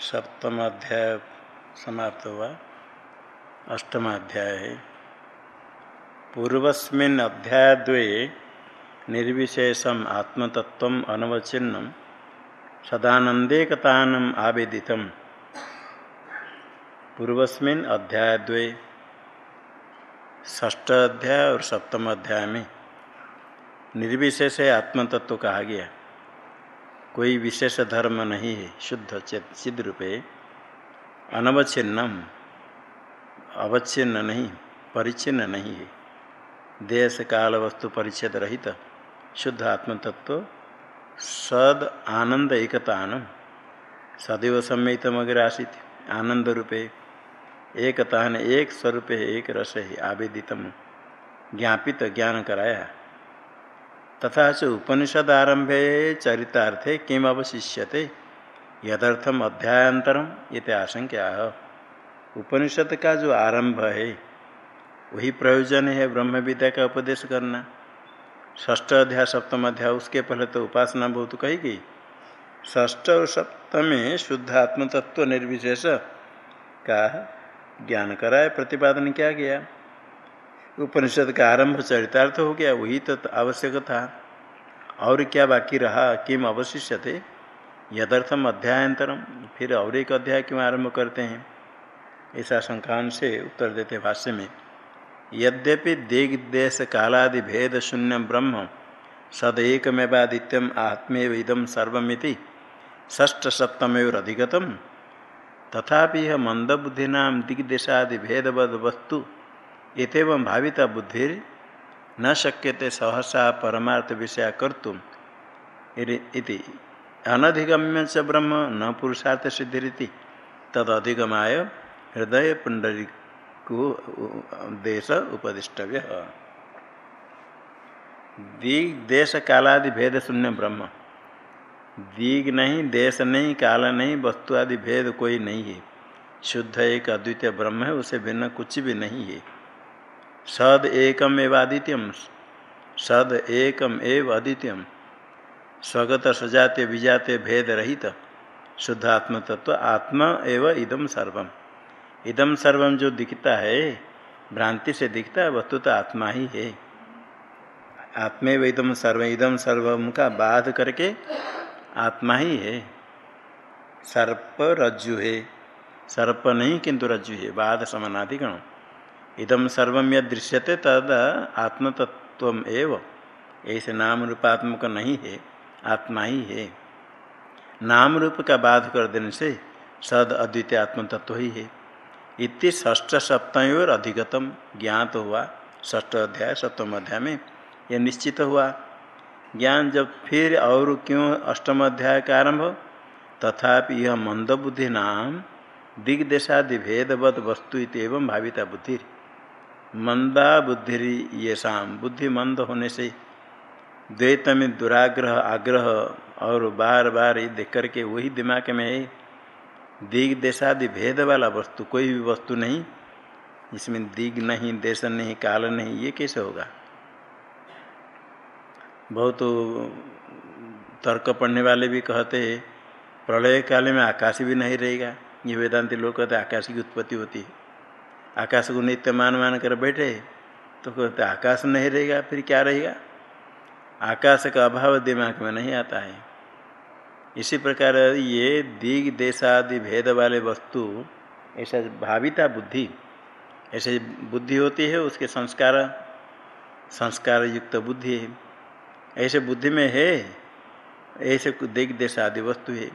सप्तम अध्याय समाप्त हुआ। अष्टम अध्याय है। पूर्वस्मिन् अध्यायद्वे निर्विशेषम आत्मतत्व अनवचिन्नम सदानंदेकतानम आवेदित पूर्वस्मिन् अध्यायद्वे ष्ठ अध्याय और सप्तम अध्याय में निर्विशेष आत्मतत्व कहा गया। कोई विशेष धर्म नहीं है, शुद्ध सिद्ध रूपे अनवच्छिन्नम, अवच्छिन्न नहीं, परिच्छिन्न नहीं है। देश काल वस्तु परिच्छेद रहित, शुद्ध आत्मतत्व, सद आनंद एकतान सदैव सम्मित मगर आसित आनंद रूपे एकतान एक स्वरूप, एक रस है, आवेदितम, ज्ञापित ज्ञान कराया। तथा च उपनिषद आरंभे चरितार्थे किम अवशिष्यते यदर्थम अध्यायांतरम ये आशंका उपनिषद का जो आरंभ है, वही प्रयोजन है ब्रह्म विद्या का उपदेश करना। ष्ठ अध्याय सप्तम अध्याय, उसके पहले तो उपासना बहुत कहेगी। ष्ठ और सप्तम शुद्ध आत्म तत्व निर्विशेष का ज्ञान कराए प्रतिपादन किया गया। उपनिषद का आरंभ चरितार्थ हो गया, वही तो आवश्यक था। और क्या बाकी रहा? किम अवशिष्य थे यदर्थम अध्यायंतरम फिर और एक अध्याय क्यों आरंभ करते हैं? ऐसा संक्रांत से उत्तर देते भाष्य में। यद्यपि देश कालादि भेद शून्य ब्रह्म सद एकमेवादित्यम आत्मेव इदम सर्वमिति ष्ठ सप्तमेव अधिगतम तथापि यह मंदबुद्धीना दिग्देशादि भेदवद वस्तु इतव भाविता बुद्धि न शक्यते सहसा परमार्थ विषय कर्तुम इति। अनधिगम्य च ब्रह्म न पुरुषार्थ सिद्धिरीति। तद अधिगमाय हृदय पुंडरी को देश उपदिष्टव्य। दिग देश कालादि भेद शून्य ब्रह्म। दिग नहीं, देश नहीं, काल नहीं, वस्तु आदि भेद कोई नहीं है। शुद्ध एक अद्वितीय ब्रह्म है, उसे भिन्न कुछ भी नहीं है। सद एकम एव आदित्यम। सद एकम एव अदित्यम स्वगत सजाते विजाते भेद रहित। शुद्ध आत्म तत्व आत्मा एव इदम सर्वम। इदम सर्वम जो दिखता है, भ्रांति से दिखता है, वस्तु तो आत्मा ही है। आत्मे इदम सर्व इदम सर्वम का बाध करके आत्मा ही है। सर्प रज्जु है। सर्प नहीं, किंतु रज्जु है। बाध समानाधिकरण। इदम सर्वम यद दृश्यते तद आत्मतत्व एव। ऐसे नाम रूपात्मक नहीं है, आत्मा ही है। नाम रूप का बाध कर देने से सद अद्वितीय आत्मतत्व ही है। इति ष्ठ सप्तम और अधिगतम ज्ञात हुआ ष्ठ अध्याय, सप्तम अध्याय में यह निश्चित हुआ। ज्ञान जब फिर और क्यों अष्टम अध्याय का आरंभ? तथापि यह मंदबुद्धि नाम दिग्देशादि भेदवत वस्तु एवं भाविता बुद्धि मंदा बुद्धि ये शाम बुद्धि मंद होने से द्वैत में दुराग्रह, आग्रह और बार बार ये देख करके वही दिमाग में है दिग देशादि भेद वाला वस्तु, कोई भी वस्तु नहीं, इसमें दिग नहीं, देश नहीं, काल नहीं, ये कैसे होगा? बहुत तर्क पढ़ने वाले भी कहते हैं, प्रलय काल में आकाश भी नहीं रहेगा, ये वेदांति लोग कहते आकाश की उत्पत्ति होती है। आकाश को नित्य मान मान कर बैठे। तो कहते, आकाश नहीं रहेगा, फिर क्या रहेगा? आकाश का अभाव दिमाग में नहीं आता है। इसी प्रकार ये दिग देशादि भेद वाले वस्तु, ऐसा भाविता बुद्धि, ऐसे बुद्धि होती है, उसके संस्कार संस्कार युक्त बुद्धि है। ऐसे बुद्धि में है, ऐसे दिग देश आदि वस्तु है।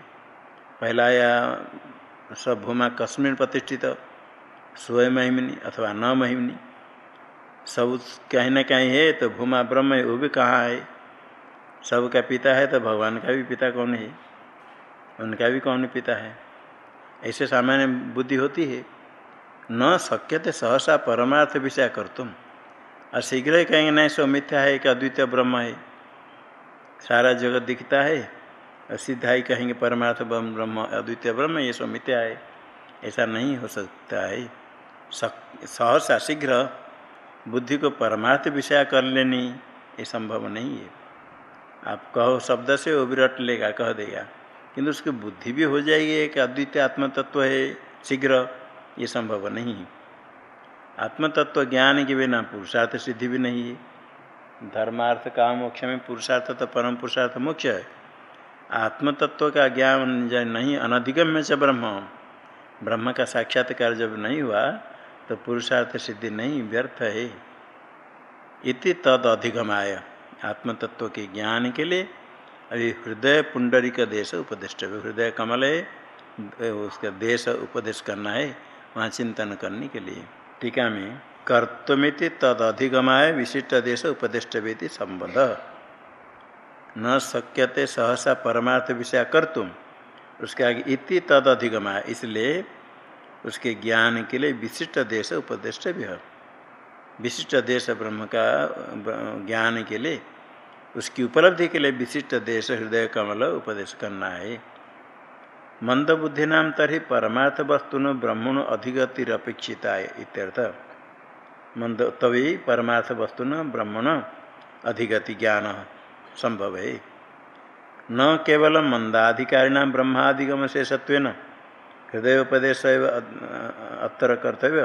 पहला या सब भूमा कश्मीर प्रतिष्ठित। स्वयं महिमनी अथवा न महिमनी सब कहीं ना कहीं है तो भूमा ब्रह्म है, वो भी कहाँ है? सबका पिता है तो भगवान का भी पिता कौन है? उनका भी कौन पिता है? ऐसे सामान्य बुद्धि होती है। न शक्यते सहसा परमार्थ विषय कर तुम। और शीघ्र ही कहेंगे, नहीं, सो मिथ्या है कि अद्वितीय ब्रह्म है। सारा जगत दिखता है। और सीधा ही कहेंगे, परमार्थ ब्रह्म, अद्वितीय ब्रह्म, ये सो मिथ्या है। ऐसा नहीं हो सकता है। सहसा शीघ्र बुद्धि को परमार्थ विषय कर लेनी, ये संभव नहीं है। आप कहो, शब्द से वो भी रट लेगा, कह देगा। किंतु उसकी बुद्धि भी हो जाएगी, एक अद्वितीय आत्म तत्व है, शीघ्र, ये संभव नहीं है। ज्ञान के बिना पुरुषार्थ सिद्धि भी नहीं है। धर्मार्थ, काम, मोक्ष में पुरुषार्थ तो परम पुरुषार्थ मोक्ष है। आत्म तत्व का ज्ञान नहीं, अनधिगम्य से ब्रह्म। ब्रह्म का साक्षात्कार जब नहीं हुआ तो पुरुषार्थ सिद्धि नहीं, व्यर्थ है इति तद अधिगमाय। आत्म तत्व के ज्ञान के लिए अभी हृदय पुंडरी का देश उपदिष्ट हृदय कमल है उसका देश उपदेश करना है, वहाँ चिंतन करने के लिए। टीका में, कर्तमिति तद अधिगमाय विशिष्ट देश उपदिष्ट व्यक्ति संबंध। न शक्यते सहसा परमार्थ विषय कर्तुम, उसके आगे इति तद अधिगमाय। इसलिए उसके ज्ञान के लिए विशिष्ट देश उपदिष्ट भी है। विशिष्ट देश ब्रह्म का ज्ञान के लिए, उसकी उपलब्धि के लिए विशिष्ट देश हृदय कमल उपदेश करना है। मंद बुद्धि नाम तरी परमार्थ वस्तुन ब्रह्मण अधिगतिरपेक्षिता इत्यर्थ। मंद, तभी परमार्थ वस्तुन ब्रह्मण अधिगति ज्ञान संभव है। न केवल मंदाधिकारिणाम ब्रह्माधिगम से सत्व हृदय उपदेश अत्र कर्तव्य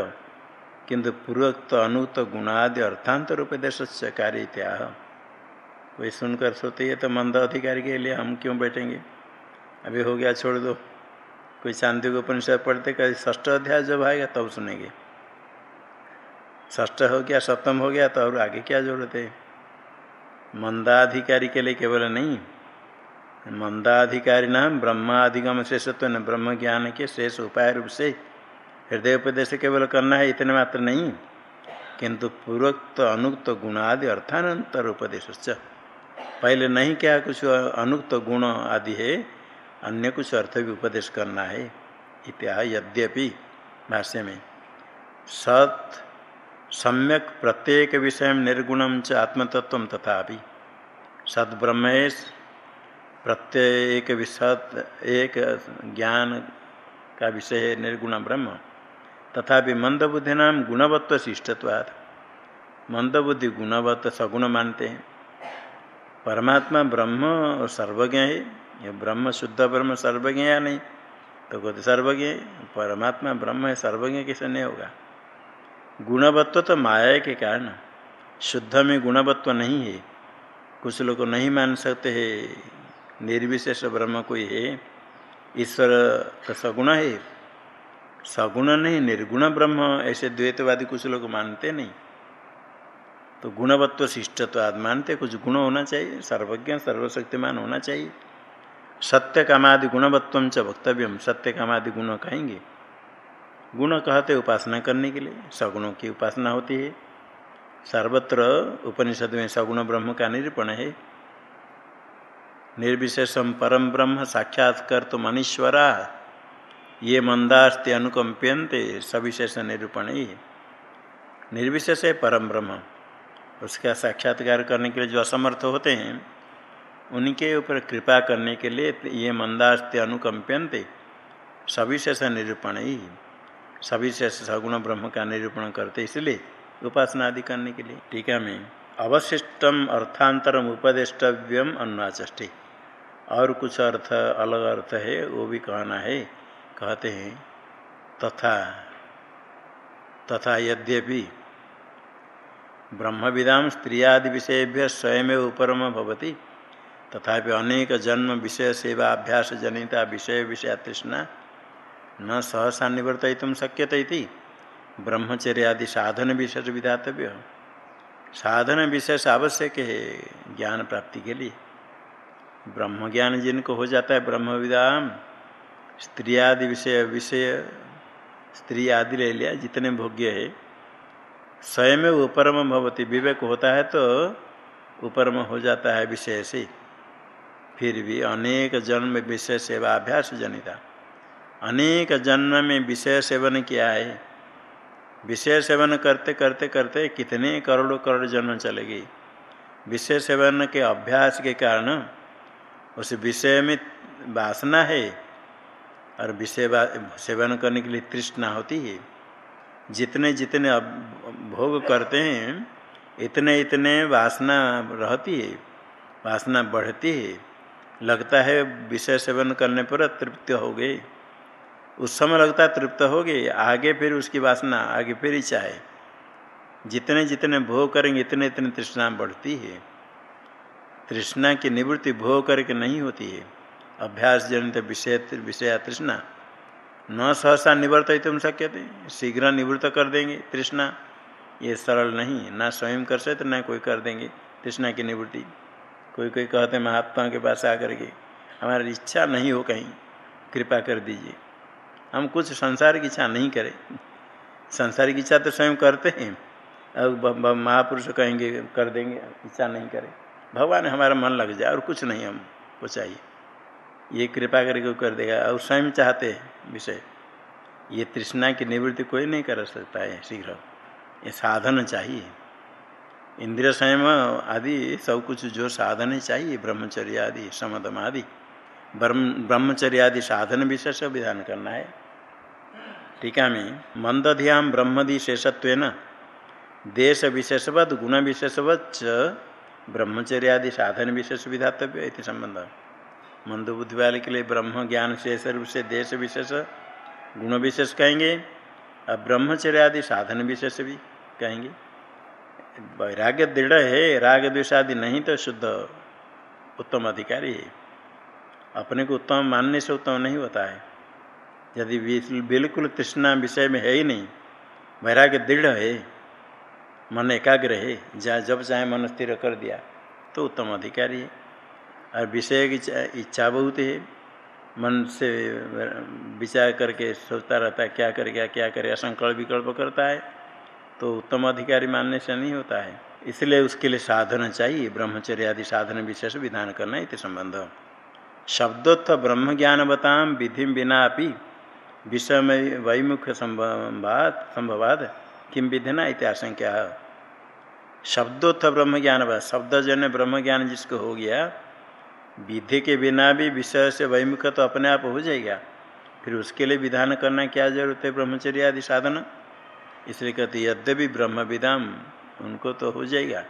किंतु पूर्वोक्त अनुक्त गुणादि अर्थांतर उपदेश से कार्य त्याह कोई सुनकर सोते ये तो मंद अधिकारी के लिए हम क्यों बैठेंगे? अभी हो गया, छोड़ दो। कोई शांति को उपनिषद पढ़ते, कभी ष्ठ अध्याय जब आएगा, तब सुनेंगे। ष्ठ हो गया, सप्तम हो गया तो और आगे क्या ज़रूरत है? मंदाधिकारी के लिए केवल नहीं मंदाधिकारी नाम ब्रह्माधिगम शेषत्व न ब्रह्म ज्ञान के शेष उपाय रूप से हृदय उपदेश केवल करना है, इतने मात्र नहीं। किंतु पूर्वोक्त अनुक्त गुणादि अर्थानंतर उपदेश पहले नहीं क्या कुछ अनुक्त गुण आदि है, अन्य कुछ अर्थ भी उपदेश करना है इत्या यद्यपि भाष्य में। सत, सम्यक प्रत्येक विषय निर्गुणम च आत्मतत्व तथा सद्ब्रह्म प्रत्येक विसत एक ज्ञान का विषय है निर्गुण ब्रह्म। तथापि मंदबुद्धि नाम गुणवत्व शिष्टत्वाद मंदबुद्धि गुणवत्व सगुण मानते हैं। परमात्मा ब्रह्म और सर्वज्ञ है। ये ब्रह्म शुद्ध ब्रह्म सर्वज्ञ या नहीं? तो कहते सर्वज्ञ परमात्मा ब्रह्म है, सर्वज्ञ कैसे नहीं होगा? गुणवत्व तो माया के कारण। शुद्ध में गुणवत्व नहीं है। कुछ लोग नहीं मान सकते है। निर्विशेष ब्रह्म कोई है ईश्वर का सगुण है। सगुण नहीं, निर्गुण ब्रह्म ऐसे द्वैतवादी कुछ लोग मानते नहीं। तो गुणवत्व शिष्टत्वाद मानते, कुछ गुण होना चाहिए, सर्वज्ञ, सर्वशक्तिमान होना चाहिए। सत्य कामादि गुणवत्व च वक्तव्यम सत्य कामादि गुण कहेंगे। गुण कहते उपासना करने के लिए, सगुणों की उपासना होती है। सर्वत्र उपनिषद में सगुण ब्रह्म का निरूपण है। निर्विशेषम परम ब्रह्म साक्षात्कर तो मनीश्वरा ये मंदास्ते अनुकंप्यंते सविशेष निरूपण। निर्विशेष है परम ब्रह्म। उसका साक्षात्कार करने के लिए जो असमर्थ होते हैं, उनके ऊपर कृपा करने के लिए ये मंदास्ते अनुकंप्यंते सविशेष निरूपण। ही सविशेष सगुण ब्रह्म का निरूपण करते इसलिए उपासना आदि करने के लिए। टीका में अवशिष्टम अर्थांतरम उपदेष्टव्यम अन्वाचष्टि। और कुछ अर्थ, अलग अर्थ है, वो भी कहना है। कहते हैं, तथा तथा यद्यपि ब्रह्म विदाम स्त्रियादि विषयभ्य स्वयं उपरम भवती तथा अनेक जन्म विषय सेवा अभ्यास जनिता विषय विषय तृष्णा न सहसा निवर्तित शक्यते ब्रह्मचर्य आदि साधन विशेष विधातव्य साधन विशेष आवश्यक है ज्ञान प्राप्ति के लिए। ब्रह्म ज्ञान जिनको हो जाता है ब्रह्म विदाम स्त्री आदि विषय विषय, स्त्री आदि ले लिया, जितने भोग्य है। स्वयं उपरम भवती, विवेक होता है तो उपरम हो जाता है विषय से। फिर भी अनेक जन्म विषय सेवा, अभ्यास जनिता। अनेक जन्म में विषय सेवन किया है। विषय सेवन करते करते करते कितने करोड़ों करोड़ जन्म चले गए। विषय सेवन के अभ्यास के कारण उस विषय में वासना है और विषय सेवन करने के लिए तृष्णा होती है। जितने जितने भोग करते हैं, इतने इतने वासना रहती है, वासना बढ़ती है। लगता है विषय सेवन करने पर तृप्त हो गए। उस समय लगता है तृप्त हो गए, आगे फिर उसकी वासना, आगे फिर इच्छा है। जितने जितने भोग करेंगे, इतने इतने तृष्णा बढ़ती है। तृष्णा की निवृत्ति भोग करके नहीं होती है। अभ्यास जनित विषय विषय तृष्णा। न सहसा निवर्त तुम शक्य थे। शीघ्र निवृत्त कर देंगे तृष्णा। ये सरल नहीं ना स्वयं कर सकते, ना कोई कर देंगे तृष्णा की निवृत्ति। कोई कोई कहते महात्मा के पास आकर के, हमारी इच्छा नहीं हो कहीं, कृपा कर दीजिए। हम कुछ संसार की इच्छा नहीं करें। संसार की इच्छा तो स्वयं करते हैं। और महापुरुष कहेंगे, कर देंगे, इच्छा नहीं करें। भगवान हमारा मन लग जाए और कुछ नहीं हम हमको चाहिए। ये कृपा करके कर देगा और स्वयं चाहते विषय। ये तृष्णा की निवृत्ति कोई नहीं कर सकता है शीघ्र। ये साधन चाहिए। इंद्रिय संयम आदि सब कुछ जो साधन चाहिए, ब्रह्मचर्य आदि, समदम आदि ब्रह्मचर्य आदि साधन विशेष विधान करना है। टीका में मंदधियाम ब्रह्मदि शेषत्व देश विशेषवद गुण विशेषवत ब्रह्मचर्य आदि साधन विशेष विधातव्य इति संबंध। मंद बुद्धि वाले के लिए ब्रह्म, ज्ञान शेष रूप से देश विशेष, गुण विशेष कहेंगे, और ब्रह्मचर्य आदि साधन विशेष भी कहेंगे। वैराग्य दृढ़ है, राग द्वेष आदि नहीं तो शुद्ध उत्तम अधिकारी है। अपने को उत्तम मानने से उत्तम नहीं होता है। यदि बिल्कुल तृष्णा विषय में है ही नहीं, वैराग्य दृढ़ है। मन एकाग्र है जहाँ जब चाहे मन स्थिर कर दिया तो उत्तम अधिकारी है। और विषय की इच्छा बहुत है। मन से विचार करके सोचता रहता है, क्या करेगा क्या करेगा संकल्प विकल्प करता है तो उत्तम अधिकारी मानने से नहीं होता है। इसलिए उसके लिए साधन चाहिए ब्रह्मचर्य आदि साधन विशेष विधान करना इति संबंध। शब्दोत्थ ब्रह्म ज्ञानवताम विधि बिना अपनी विषय में वैमुख्य संभवाद संभवाद किम विधिना इत्याशंक्या शब्दोत्थ ब्रह्म ज्ञान शब्दजन्य ब्रह्म ज्ञान जिसको हो गया, विधि के बिना भी विषय से वैमुख तो अपने आप हो जाएगा। फिर उसके लिए विधान करना क्या ज़रूरत है, ब्रह्मचर्य आदि साधन? इसलिए कहते, यद्यपि ब्रह्म विधाम उनको तो हो जाएगा।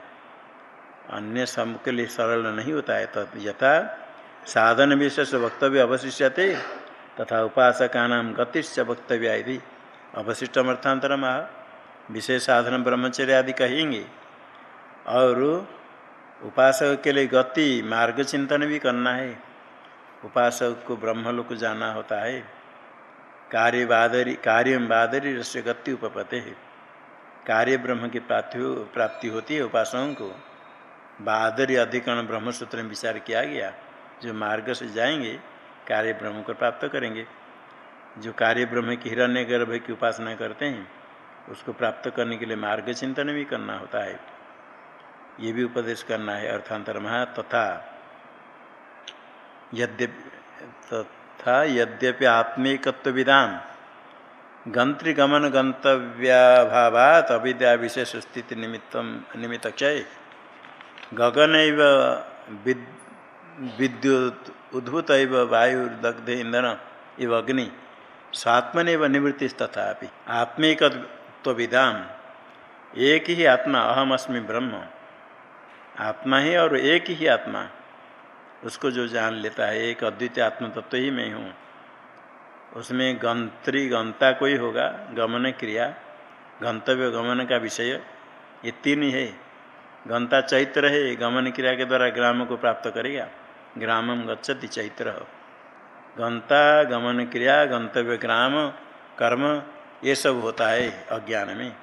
अन्य सब के लिए सरल नहीं होता है तो यथा साधन विशेष वक्तव्य अवशिष्य तथा उपासका नाम गतिश्च वक्तव्य आदि अवशिष्टम अर्थांतर विशेष साधन ब्रह्मचर्य आदि कहेंगे। और उपासक के लिए गति, मार्ग चिंतन भी करना है। उपासक को ब्रह्मलोक जाना होता है। कार्य बादरी कार्य बादरी रस्य गति उपपते है। कार्य ब्रह्म की प्राप्ति प्राप्ति होती है उपासकों को। बादरी अधिकरण ब्रह्मसूत्र में विचार किया गया। जो मार्ग से जाएँगे, कार्य ब्रह्म को प्राप्त करेंगे। जो कार्य ब्रह्म की हिरण्य गर्भ की उपासना करते हैं उसको प्राप्त करने के लिए मार्ग चिंतन भी करना होता है। ये भी उपदेश करना है अर्थांतर महा तथा तथा यद्यपि आत्मिकत्व विधान गंत्री गमन गंतव्याभावात अविद्या विशेष स्थिति निमित्त निमित्त क्षय गगन विद्युत उद्भूत वायुर्दग्ध ईंधन इव अग्नि। स्वात्मन निवृत्ति तथा आत्मिकत्व विधान एक ही आत्मा अहम अस्मि ब्रह्म। आत्मा ही और एक ही आत्मा। उसको जो जान लेता है, एक अद्वितीय आत्म तत्व ही मैं हूँ। उसमें गंत्री, गंता कोई होगा, गमन क्रिया, गंतव्य गमन का विषय, ये तीन ही है। गंता चैत्र है गमन क्रिया के द्वारा ग्राम को प्राप्त करेगा। ग्रामम गच्छति चैत्र। गंता, गमन क्रिया, गंतव्य ग्राम, कर्म ये सब होता है अज्ञान में।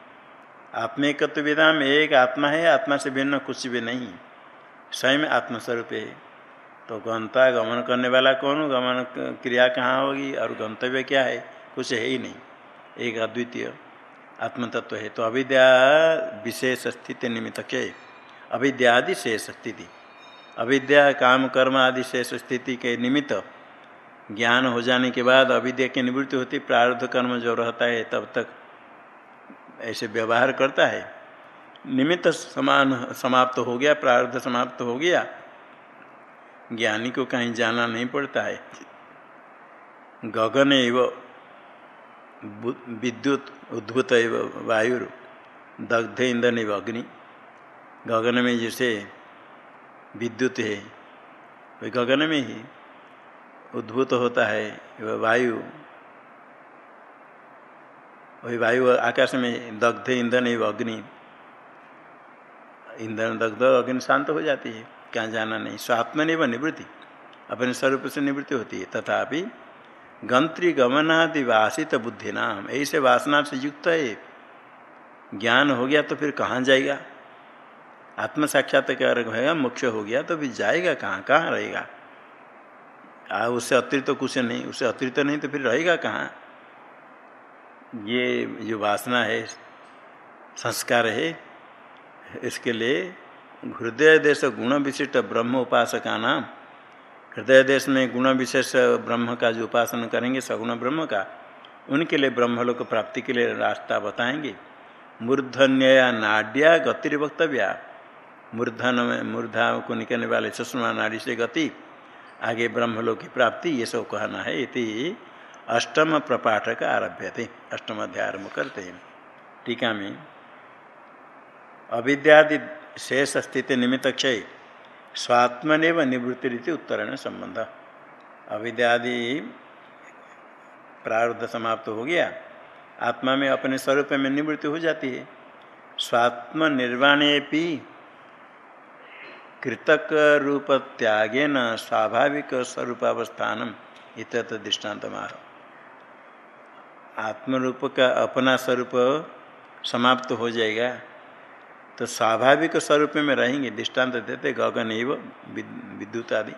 आत्मिकत्व में एक आत्मा है, आत्मा से भिन्न कुछ भी नहीं। स्वयं आत्मस्वरूप है। तो गंता गमन करने वाला कौन गमन क्रिया कहाँ होगी? और गंतव्य क्या है? कुछ है ही नहीं। एक अद्वितीय आत्मतत्व है। तो अविद्या विशेष स्थिति निमित्त के। अविद्या आदि शेष स्थिति। अविद्या, काम, कर्म आदि शेष स्थिति के निमित्त ज्ञान हो जाने के बाद अविद्या की निवृत्ति होती, प्रारब्ध कर्म जो रहता है, तब तक ऐसे व्यवहार करता है। निमित्त समान समाप्त हो गया, प्रारब्ध समाप्त हो गया। ज्ञानी को कहीं जाना नहीं पड़ता है। गगन एव विद्युत उद्भूत एव वायु दग्ध ईंधन एव अग्नि। गगन में जैसे विद्युत है, वही गगन में ही उद्भूत होता है, वह वायु। वही वायु आकाश में दग्ध, ईंधन एवं अग्नि। ईंधन, दग्ध, अग्नि शांत हो जाती है, क्या जाना नहीं। स्वात्म नहीं व निवृत्ति, अपने स्वरूप से निवृत्ति होती है। तथापि गंत्री गमनादि वासित बुद्धि नाम ऐसे वासना से युक्त है। ज्ञान हो गया तो फिर कहाँ जाएगा? आत्म साक्षात्कार होगा मोक्ष हो गया तो फिर जाएगा कहाँ? कहाँ रहेगा? आ, उससे अतिरिक्त तो कुछ नहीं, उससे अतिरिक्त तो नहीं तो फिर रहेगा कहाँ? ये जो वासना है, संस्कार है, इसके लिए हृदय देश गुण विशिष्ट ब्रह्म उपासका नाम हृदय देश में गुण विशेष ब्रह्म का जो उपासना करेंगे, सगुण ब्रह्म का, उनके लिए ब्रह्मलोक प्राप्ति के लिए रास्ता बताएँगे। मूर्धन्य नाड्या गति वक्तव्या मूर्धन में, मूर्धा को निकलने वाले सुषमा नाड़ी से गति आगे ब्रह्मलोक की प्राप्ति, ये सब कहना है, इति अष्टम प्रपाठक आरभ्य थे अष्टम अध्याय आरंभ करते हैं। टीका में, अविद्यादि शेष स्थिति निमित्त क्षय, स्वात्मनिव निवृत्ति रीति उत्तरण संबंध। अविद्यादि प्रारब्ध समाप्त हो गया, आत्मा में अपने स्वरूप में निवृत्ति हो जाती है। स्वात्म निर्वाणे भी कृतक रूप त्यागे न स्वाभाविक स्वरूपावस्थान इत दृष्टांत मार आत्मरूप का अपना स्वरूप समाप्त हो जाएगा तो स्वाभाविक स्वरूप में रहेंगे, दृष्टांत देते गगन एवं विद्युत आदि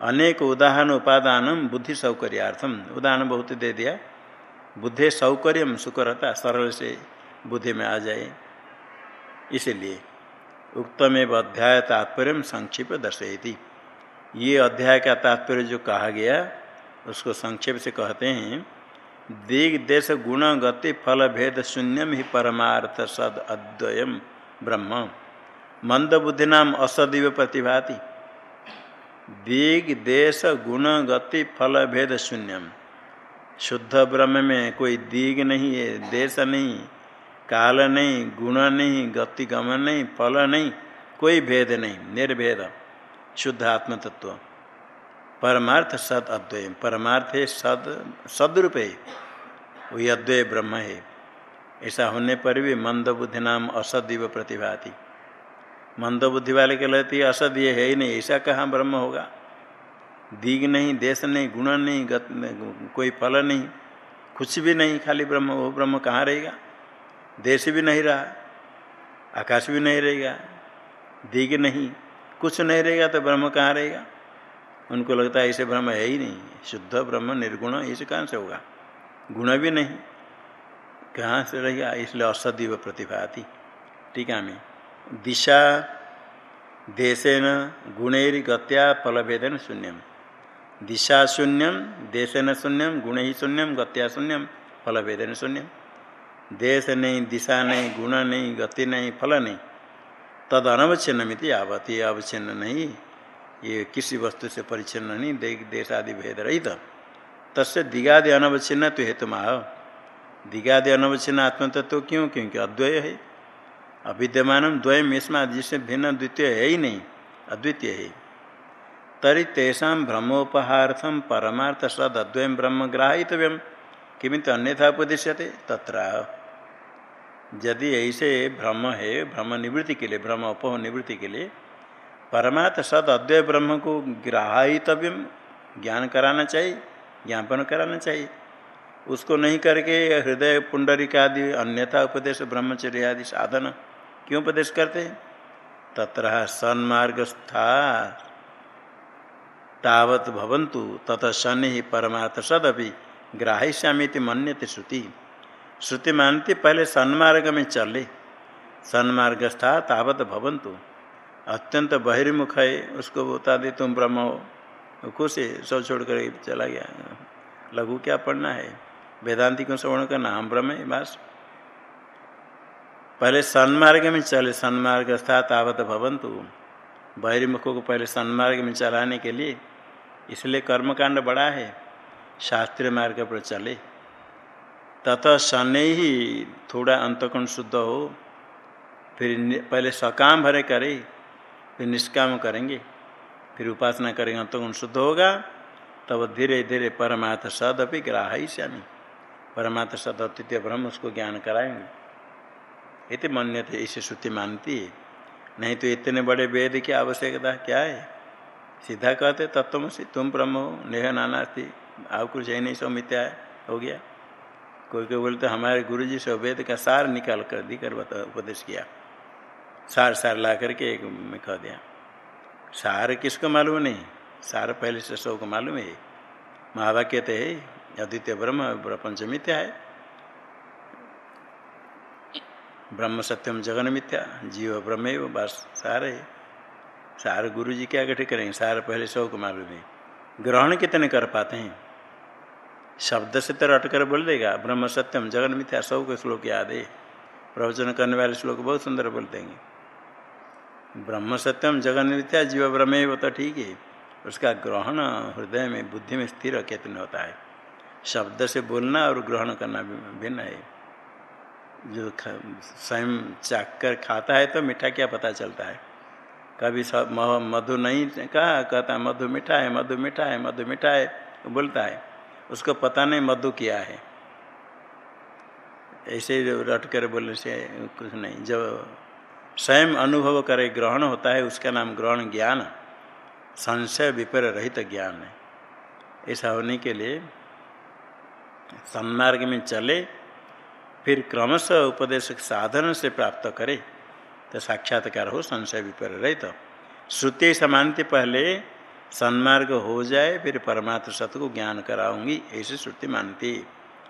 अनेक उदाहरण उपादान बुद्धि सौकर्यार्थम उदाहरण बहुत दे दिया। बुद्धि सौकर्यम सुकरता सरल से बुद्धि में आ जाए, इसलिए। उक्तमेव अध्याय तात्पर्य संक्षिप्त दर्शयती। ये अध्याय का तात्पर्य जो कहा गया, उसको संक्षेप से कहते हैं दिग देश गुण गति फल भेद शून्यम ही परमार्थ सद अद्वयम ब्रह्म। मंद बुद्धि नाम असदिव प्रतिभाति। दिग देश गुण गति फल भेद शून्यम शुद्ध ब्रह्म में कोई दिग नहीं है, देश नहीं। काल नहीं गुण नहीं गति गमन नहीं फल नहीं कोई भेद नहीं निर्भेद शुद्ध आत्म तत्व परमार्थ सद अद्वय। परमार्थ है सद सदरूप है। वही अद्वय ब्रह्म है। ऐसा होने पर भी मंदबुद्धि नाम असदीव प्रतिभाति। मंद बुद्धि वाले के लगती है असद ये है ही नहीं ऐसा कहाँ ब्रह्म होगा? दीग नहीं देश नहीं गुण नहीं गत नहीं, कोई फल नहीं कुछ भी नहीं खाली ब्रह्म वो ब्रह्म कहाँ रहेगा? देश भी नहीं रहा, आकाश भी नहीं रहेगा, दीग नहीं, कुछ नहीं रहेगा तो ब्रह्म कहाँ रहेगा? उनको लगता है ऐसे ब्रह्म है ही नहीं, शुद्ध ब्रह्म निर्गुण ऐसे कहाँ से होगा। गुण भी नहीं, कहाँ से रहेगा? इसलिए असदीव प्रतिभा आती है में दिशा, देशेन गुणेर गत्या फलभेदन शून्यम। दिशा शून्यम, देशेन शून्यम, गुण ही शून्यम, गत्या शून्यम, फलभेदन शून्यम। देश नहीं, दिशा नहीं, गुण नहीं, गति नहीं, फल नहीं। तद अनवच्छिन्न मिति आवत ये अवच्छिन्न नहीं। ये किसी वस्तु से परिच्छिन्न नहीं देख देश आदि भेद रहित। तस्य दिगादि अनवच्छिन्न तो हेतु माह दिगादि अनवच्छिन्न आत्मतत्व तो क्यों? क्योंकि अद्वय है। अविद्यमान द्वयम इसमें जिससे भिन्न द्वितीय है ही नहीं, अद्वितीय है। तरी तेषा ब्रह्मोपहार्थम परमार्थ सद अद्वयम ब्रह्म ग्राहितव्यम। किमित अन्यथा उपदेश्यते? तत्र। यदि ऐसे भ्रम है, भ्रम निवृत्ति के लिए, भ्रम उपह निवृत्ति के लिए परमात्म सद अद्वय ब्रह्म को ग्राहितव्यम, ज्ञान कराना चाहिए, ज्ञापन कराना चाहिए। उसको नहीं करके हृदय पुंडरिक आदि अन्यथा उपदेश ब्रह्मचर्य आदि साधन क्यों उपदेश करते हैं? तत्र सन्मार्गस्था तावत भवंतु तथा शनि परमार्थ सदपि ग्राह्यमित मन्यते श्रुति। श्रुति मानती, पहले सन्मार्ग में चले। सन्मार्गस्था तावत भवंतु अत्यंत बहिर्मुख है, उसको बता दे तुम ब्रह्म हो। खुश है, सब छोड़ कर चला गया। लघु क्या पढ़ना है? वेदांति को श्रवण करना, हम ब्रह्म है, बस। पहले सन्मार्ग में चले सन्मार्ग स्था तावत भवंतु बहिर्मुखों को पहले सन्मार्ग में चलाने के लिए। इसलिए कर्मकांड बड़ा है। शास्त्रीय मार्ग पर चले। तथा शनि ही थोड़ा अंतकोण शुद्ध हो, फिर पहले सकाम भरे करे, फिर निष्काम करेंगे, फिर उपासना करेंगे तो शुद्ध होगा, तब धीरे धीरे परमात्म सद अभी ग्राही श्यामी परमात्म सद अतिथ्य ब्रह्म, उसको ज्ञान कराएँगे। इतने मन्य थे, इसे श्रुति मानती है। नहीं तो इतने बड़े वेद की आवश्यकता क्या है? सीधा कहते तत्व तुम ब्रह्म हो, नेह नाना थी आप कुछ है नहीं सो मिथ्या हो गया। कोई कोई बोलते, हमारे गुरु जी से वेद का सार निकाल कर दी कर उपदेश किया। सार सार ला करके एक में कह दिया। सार किसको मालूम नहीं? सार पहले से सौ को मालूम है। महावाक्य तो है, अद्वितीय ब्रह्म, प्रपंच मिथ्या है। ब्रह्म सत्यम, जगन मिथ्या, जीव ब्रह्म बस सार है। सार गुरु जी क्या गठे करेंगे? सार पहले सौ को मालूम है। ग्रहण कितने कर पाते हैं? शब्द से तो रट कर बोल देगा, ब्रह्म सत्यम, जगन मिथ्या, सबको श्लोक याद है। प्रवचन करने वाले श्लोक बहुत सुंदर बोल देंगे। ब्रह्म सत्यम, जगन मिथ्या, जीव ब्रह्म वो तो ठीक है, उसका ग्रहण हृदय में, बुद्धि में स्थिर कितने होता है। शब्द से बोलना और ग्रहण करना भिन्न है। जो स्वयं चाक कर खाता है तो मीठा क्या पता चलता है। कभी सब मधु नहीं कहा, कहता मधु मीठा है, मधु मीठा है, मधु मीठा है बोलता है। उसको पता नहीं मधु क्या है। ऐसे रट कर बोलने से कुछ नहीं। जब स्वयं अनुभव करे, ग्रहण होता है, उसका नाम ग्रहण ज्ञान। संशय विपर रहित ज्ञान है। ऐसा होने के लिए सन्मार्ग में चले, फिर क्रमशः उपदेश साधन से प्राप्त करे तो साक्षात्कार हो, संशय विपर रहित। श्रुति समानते पहले सन्मार्ग हो जाए, फिर परमात्म सत्य को ज्ञान कराऊँगी, ऐसी श्रुति मानती।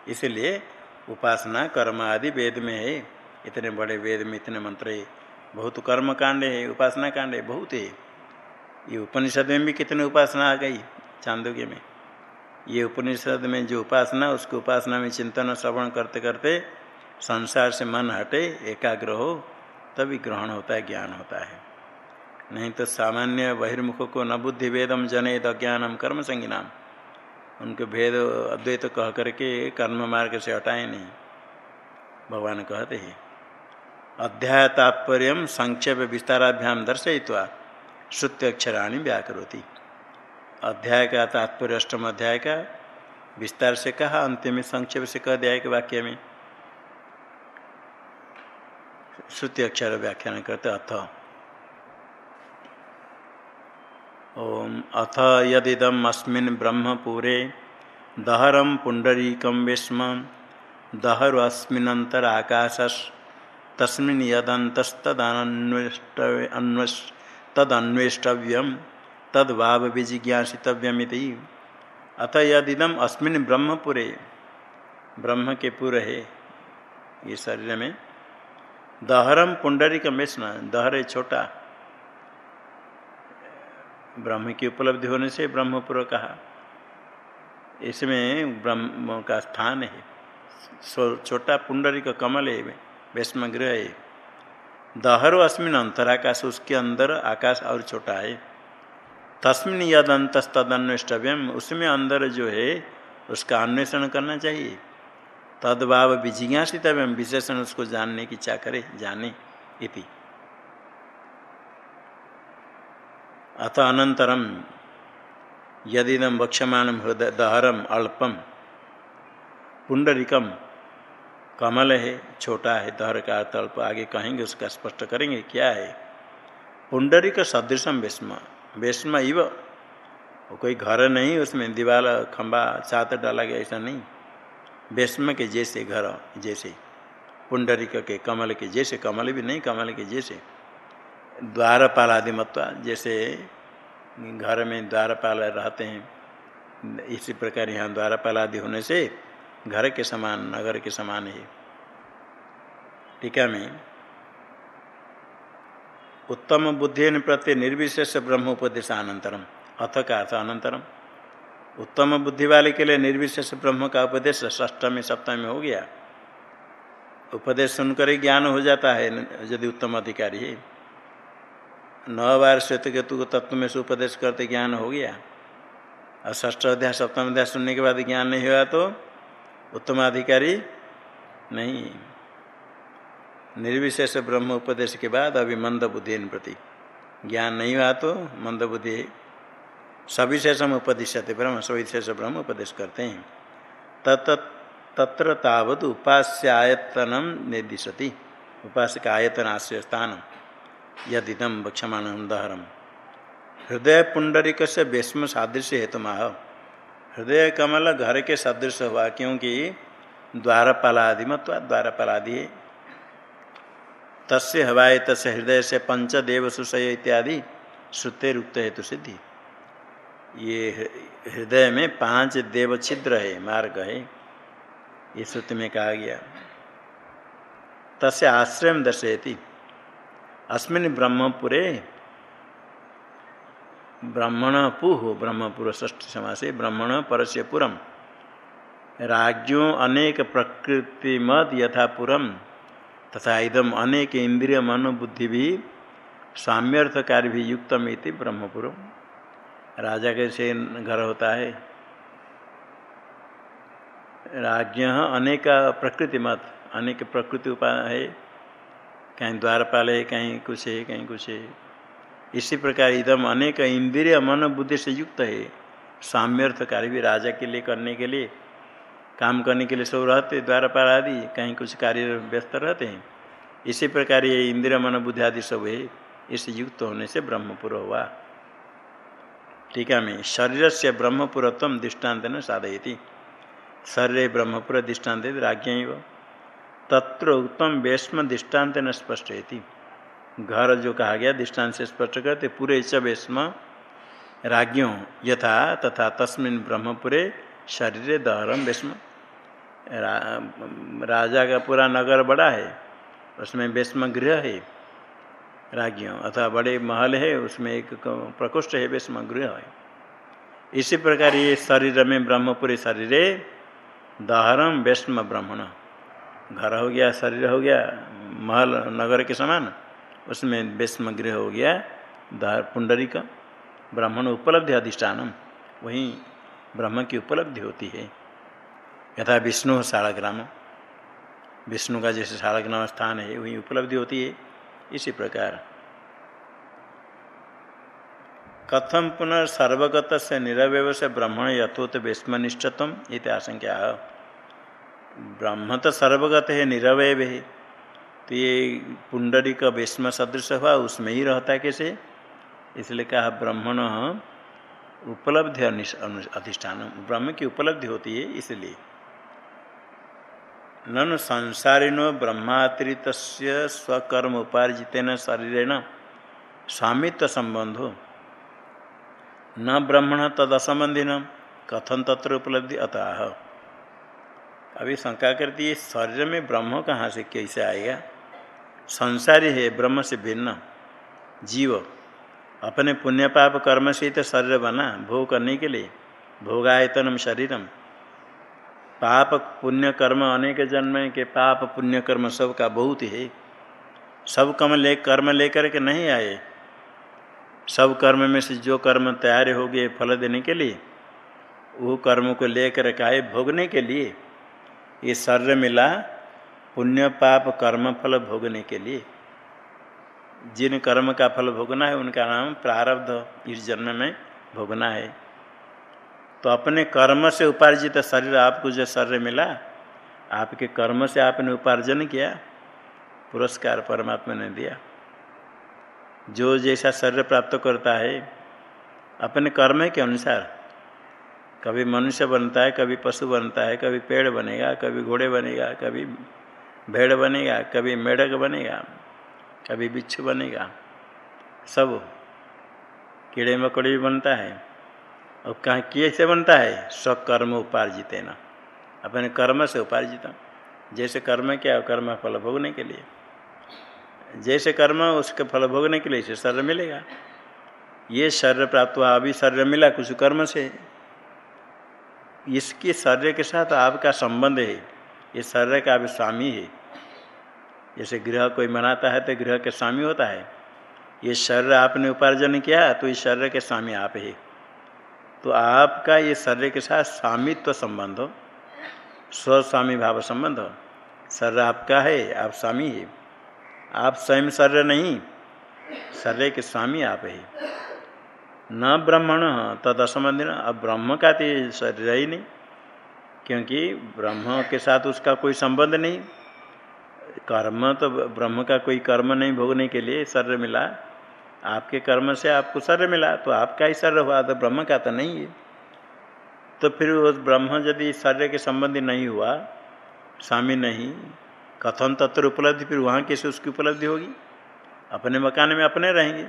इसलिए उपासना, कर्म आदि वेद में है। इतने बड़े वेद में इतने मंत्र है। बहुत कर्म कांड है, उपासना कांड है, बहुत है। ये उपनिषद में भी कितने उपासना आ गई चांदोग्य में। ये उपनिषद में जो उपासना, उसको उपासना में चिंतन श्रवण करते करते संसार से मन हटे, एकाग्र हो, तभी ग्रहण होता है, ज्ञान होता है। नहीं तो सामान्य बहिर्मुख को न बुद्धि वेदम जनेद अज्ञानम कर्म संज्ञान उनके भेद अद्वैत कह करके कर्म मार्ग से हटाए नहीं। भगवान कहते हैं, अध्याय तात्पर्य संक्षेप विस्ताराभ्याम दर्शयित्वा श्रुत्य अक्षराणी व्याकरोती। अध्याय का तात्पर्य अष्टम अध्याय का विस्तार से कहा, अंतिम में संक्षेप से कह दिया वाक्य में। श्रुति अक्षर व्याख्यान करते अथ। ओम। अथ यदिदम ब्रह्मपुरे दहरम पुंडरीकम विस्म। दहर अस्मिनंतर आकाशस तद्भाव अथ यदिदम अस्मिन् ब्रह्मपुरे। ब्रह्म के पुर है। ये शरीर में। दहरम पुंडरी का मेषण दहर छोटा। ब्रह्म की उपलब्धि होने से ब्रह्मपुर कहा इसमें ब्रह्म का स्थान है। छोटा पुंडरी का कमल है वैष्म गृह है। दहरो अस्मिन अंतराकाश, उसके अंदर आकाश और छोटा है। तस्मिन यद अंतस्तन्वेष्टव्यम उसमें अंदर जो है, उसका अन्वेषण करना चाहिए। तदभाव विजिज्ञासित विशेषण उसको जानने की इच्छा करे, जाने इति। अथ अनंतरम यदिदम वक्षमाण हृदय दहरम अल्पम पुंडरिकम कमल है, छोटा है दहर का अर्थ अल्प, आगे कहेंगे, उसका स्पष्ट करेंगे, क्या है? पुंडरिक सदृशम वेस्म वेस्म इव कोई घर नहीं, उसमें दीवार खंबा, छात डाला गया, ऐसा नहीं। भीष्म के जैसे घर, जैसे, पुंडरिक के कमल के जैसे, कमल भी नहीं, कमल के जैसे। द्वारपाल आदि मत्वा जैसे घर में द्वारपाल रहते हैं, इसी प्रकार यहाँ द्वारपाल आदि होने से घर के समान, नगर के समान है। टीका में उत्तम बुद्धि प्रति निर्विशेष ब्रह्म उपदेश अनंतरम अथ का अर्थ अनंतरम। उत्तम बुद्धि वाले के लिए निर्विशेष ब्रह्म का उपदेश षष्टमी सप्तमी हो गया। उपदेश सुनकर ही ज्ञान हो जाता है यदि उत्तम अधिकारी है। नौ बार श्वेत केतु को तत्व में से उपदेश करते ज्ञान हो गया। और ष्ठ अध्याय, सप्तम अध्याय सुनने के बाद ज्ञान नहीं हुआ तो उत्तम अधिकारी नहीं। निर्विशेष ब्रह्म उपदेश के बाद अभी मंद बुद्धि प्रति ज्ञान नहीं हुआ तो मंद बुद्धि सविशेष सविशेषम उपदिश्यते ब्रह्म, सविशेष ब्रह्म उपदेश करते हैं। तत, तत्र तावत उपास्य आयतनम निर्दिशति। उपास्य का आयतन आश्रय स्थान यदिदम बक्षमाण उदाहरण हृदय पुंडरिक से भीष्म सादृश्य हेतु माह हृदय कमल घर के सदृश हुआ, क्योंकि द्वारपालादि मत द्वारपालादि। तस्य हवाए तस्य हृदय से पंचदेव सुशय इत्यादि श्रुते रुक्त हेतु सिद्धि। ये हृदय में पाँच देव छिद्र है, मार्ग है। ये श्रुति में कहा गया। तस्य आश्रय दर्शयति। अस्मिन ब्रह्मपुरे ब्राह्मण पुह ब्रह्मपुर ष्ठी समासे ब्रह्मण परस्य पुरम राज्यों अनेक प्रकृति मद यथापुरम, तथा इदम अनेक इंद्रिय मनोबुद्धि भी साम्यर्थकारी भी युक्तम इति ब्रह्मपुर राजा कैसे घर होता है। राज्य अनेक प्रकृति मत अनेक प्रकृति उपाय है। कहीं द्वारपाल है कहीं कुछ है कहीं कुछ है इसी प्रकार इदम अनेक इंद्रिय मन बुद्धि से युक्त है। साम्यर्थ कार्य भी राजा के लिए करने के लिए, काम करने के लिए सब रहते, द्वारपाल आदि, कहीं कुछ कार्य व्यस्त रहते हैं। इसी प्रकार ये इंद्रिय मन बुद्धि आदि सब है, इस युक्त होने से ब्रह्मपुर हुआ। ठीक है, मैं शरीर से ब्रह्मपुरत्व दृष्टांत न साधयती। शरीर ब्रह्मपुर दृष्टांत राज्ञ तत्र उत्तम वेश्म दृष्टांत न स्पष्ट है घर जो कहा गया दृष्टांत से स्पष्ट करते पूरे च वेश्म राज्यों यथा तथा तस्मिन ब्रह्मपुरे शरीर दहरम वेश्म। रा, राजा का पूरा नगर बड़ा है उसमें वेश्म गृह है राज्यों अथवा बड़े महल है उसमें एक प्रकोष्ठ है वेश्म गृह है। इसी प्रकार ये शरीर में ब्रह्मपुरी शरीर दहरम वेश्म ब्राह्मण। घर हो गया, शरीर हो गया, महल, नगर के समान, उसमें वेश्म गृह हो गया दहर पुंडरी का, ब्राह्मण उपलब्धि अधिष्ठानम, वहीं ब्रह्म की उपलब्धि होती है। यथा विष्णु शालाग्राम विष्णु का जैसे शालाग्राम स्थान है, वहीं उपलब्धि होती है, इसी प्रकार। कथम पुनः सर्वगत से निरवय से ब्राह्मण यथोत विस्मनिष्ठतम इत आशंका ब्रह्म तो सर्वगत है निरवय है तो ये पुंडरी का विस्म सदृश हुआ, उसमें ही रहता है कैसे? इसलिए कहा ब्रह्मण उपलब्धि अधिष्ठान, ब्रह्म की उपलब्धि होती है इसलिए। नन संसारिणो ब्रह्मातिरित स्वकर्म उपार्जितेन शरीरेण स्वामित्व संबंधो। न ब्रह्मण तद असंबंधी न कथन तत्र उपलब्धि? अतः। अभी शंका करती है शरीर में ब्रह्म कहाँ से कैसे आएगा? संसारी है, ब्रह्म से भिन्न। जीव, अपने पुण्य पाप कर्म से ही तो शरीर बना, भोग करने के लिए। भोगायतनम शरीरम। पाप पुण्य कर्म अनेक जन्म के पाप पुण्य कर्म सब का बहुत है। सब कर्म ले, कर्म लेकर के नहीं आए। सब कर्म में से जो कर्म तैयार हो गए फल देने के लिए, वो कर्म को लेकर के आए भोगने के लिए। ये शरीर मिला पुण्य पाप कर्म फल भोगने के लिए। जिन कर्म का फल भोगना है, उनका नाम प्रारब्ध इस जन्म में भोगना है। तो अपने कर्म से उपार्जित शरीर आपको जो शरीर मिला, आपके कर्म से आपने उपार्जन किया, पुरस्कार परमात्मा ने दिया। जो जैसा शरीर प्राप्त करता है, अपने कर्म के अनुसार कभी मनुष्य बनता है, कभी पशु बनता है, कभी पेड़ बनेगा, कभी घोड़े बनेगा, कभी भेड़ बनेगा, कभी मेढक बनेगा, कभी बिच्छू बनेगा। सब कीड़े मकोड़े भी बनता है। और कहाँ किए से बनता है? स्वकर्म उपार्जित है ना अपने कर्म से उपार्जित। जैसे कर्म क्या, कर्म फल भोगने के लिए। जैसे कर्म, उसके फल भोगने के लिए इसे शरीर मिलेगा। ये शरीर प्राप्त हुआ, अभी शरीर मिला कुछ कर्म से। इसके शरीर के साथ आपका संबंध है। ये शरीर का अभी स्वामी है। जैसे गृह कोई मनाता है तो गृह के स्वामी होता है। ये शरीर आपने उपार्जन किया तो इस शरीर के स्वामी आप ही। तो आपका ये शरीर के साथ स्वामित्व संबंध हो। स्वस्वामी भाव संबंध हो। शरीर आपका है, आप स्वामी है। आप स्वयं शरीर नहीं, शरीर के स्वामी आप है। न ब्रह्मण तद असंबंधी अब ब्रह्म का तो शरीर ही नहीं, क्योंकि ब्रह्म के साथ उसका कोई संबंध नहीं। कर्म तो ब्रह्म का कोई कर्म नहीं भोगने के लिए शरीर मिला। आपके कर्म से आपको शरीर मिला तो आपका ही शरीर हुआ तो ब्रह्म का तो नहीं है। तो फिर उस ब्रह्म यदि शरीर के संबंधी नहीं हुआ, स्वामी नहीं, कथन तत्व उपलब्धि फिर वहाँ कैसे उसकी उपलब्धि होगी? अपने मकान में अपने रहेंगे।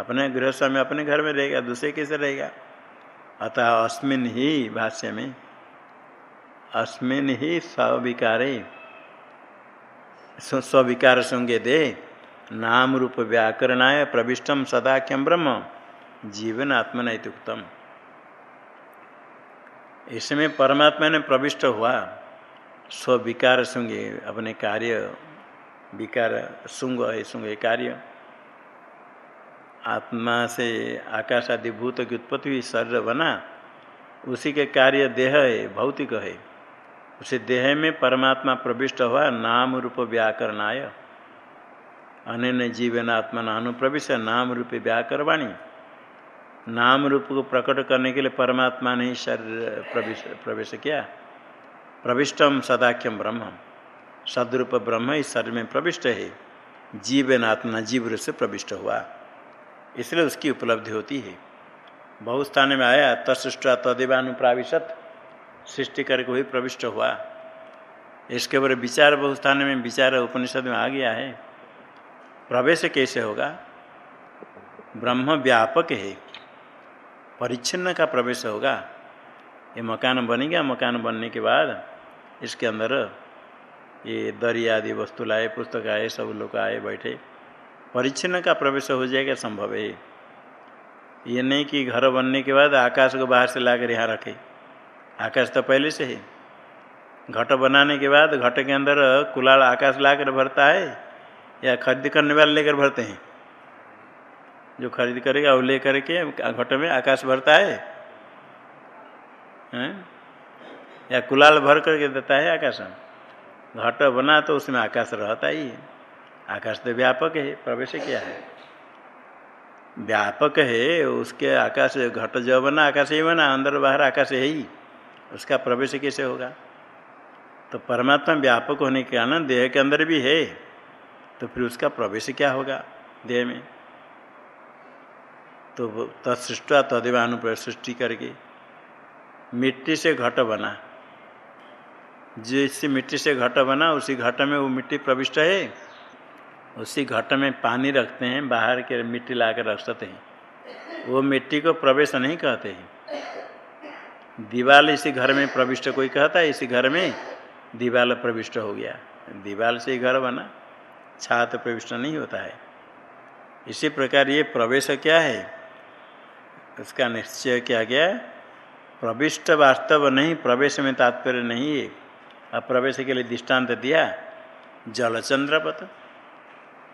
अपने में अपने घर में रहेगा, दूसरे कैसे रहेगा? अतः अस्मिन ही, भाष्य में, अस्मिन ही स्विकारे स्विकार संगे दे, नाम रूप व्याकरणाय प्रविष्टम सदाख्यम ब्रह्म, जीवन आत्मा उत्तम इसमें परमात्मा ने प्रविष्ट हुआ स्विकार सुंगे अपने कार्य, विकार, सुंग है सुंग कार्य। आत्मा से आकाश आदि भूत की उत्पत्ति हुई, शरीर बना, उसी के कार्य देह है, भौतिक है। उसे देह में परमात्मा प्रविष्ट हुआ, नाम रूप व्याकरणाय। अन्य जीवन आत्मा नानुप्रविश नाम रूप व्याकरवाणी। नाम रूप को प्रकट करने के लिए परमात्मा ने शरीर प्रवेश प्रवेश किया। प्रविष्टम सदाख्यम ब्रह्म सदरूप ब्रह्म इस शरीर में प्रविष्ट है। जीवन आत्मा जीव रूप से प्रविष्ट हुआ। इसलिए उसकी उपलब्धि होती है। बहु स्थान में आया, तत्सृष्टा तदेवानुप्राविशत, सृष्टि करके वही प्रविष्ट हुआ। इसके ऊपर विचार बहु स्थान में विचार, उपनिषद में आ गया है। प्रवेश कैसे होगा? ब्रह्म व्यापक है। परिच्छिन्न का प्रवेश होगा। ये मकान बनेगा मकान बनने के बाद इसके अंदर ये दरी आदि वस्तु लाए, पुस्तक आए, सब लोग आए, बैठे। परिच्छिन्न का प्रवेश हो जाएगा, संभव है। ये नहीं कि घर बनने के बाद आकाश को बाहर से लाकर यहाँ रखे। आकाश तो पहले से है। घट बनाने के बाद घट के अंदर कुलाल आकाश लाकर भरता है या खरीद करने वाले लेकर भरते हैं। जो खरीद करेगा वो लेकर के घट में आकाश भरता है। हैं? या कुलाल भर करके देता है आकाश। घट बना तो उसमें आकाश रहता ही है। आकाश तो व्यापक है, प्रवेश क्या है? व्यापक है, उसके आकाश घट जो बना, आकाश ही बना, अंदर बाहर आकाश है ही। उसका प्रवेश कैसे होगा? तो परमात्मा व्यापक होने के कारण देह के अंदर भी है तो फिर उसका प्रवेश क्या होगा देह में? तो तत्सृष्टा तदेवानुप्र सृष्टि करके मिट्टी से घट बना। जिस मिट्टी से घट बना, उसी घट में वो मिट्टी प्रविष्ट है। उसी घट में पानी रखते हैं, बाहर के मिट्टी ला कर रख सकते हैं। वो मिट्टी को प्रवेश नहीं कहते हैं। दीवाल इसी घर में प्रविष्ट, कोई कहता है इसी घर में दीवाल प्रविष्ट हो गया। दीवाल से घर बना, छात प्रविष्ट नहीं होता है। इसी प्रकार ये प्रवेश क्या है? उसका निश्चय किया गया, प्रविष्ट वास्तव नहीं, प्रवेश में तात्पर्य नहीं है। अब प्रवेश के लिए दृष्टांत दिया, जलचंद्रपत।